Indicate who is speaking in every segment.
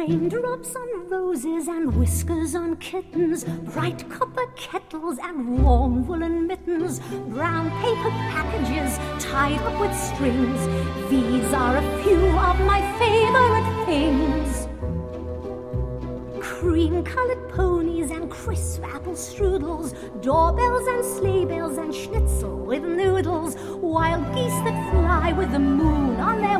Speaker 1: Raindrops on roses and whiskers on kittens, bright copper kettles and warm woolen mittens, brown paper packages tied up with strings. These are a few of my favorite things. Cream colored ponies and crisp apple strudels, doorbells and sleigh bells and schnitzel with noodles, wild geese that fly with the moon on their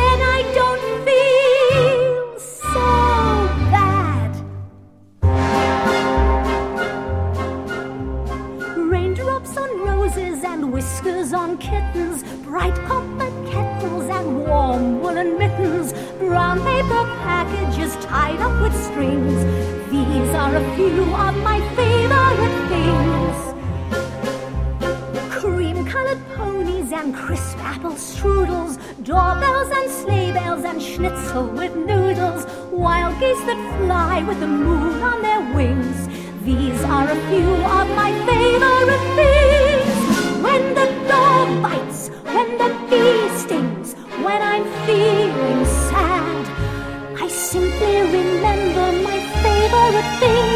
Speaker 1: roses and whiskers on kittens, bright copper kettles and warm woolen mittens, brown paper packages tied up with strings. These are a few of my favorite things. Cream colored ponies and crisp apple strudels, doorbells and sleigh bells and schnitzel with noodles, wild geese that fly with the moon on their wings. These are a few of my favorite things. Simply remember my favorite things.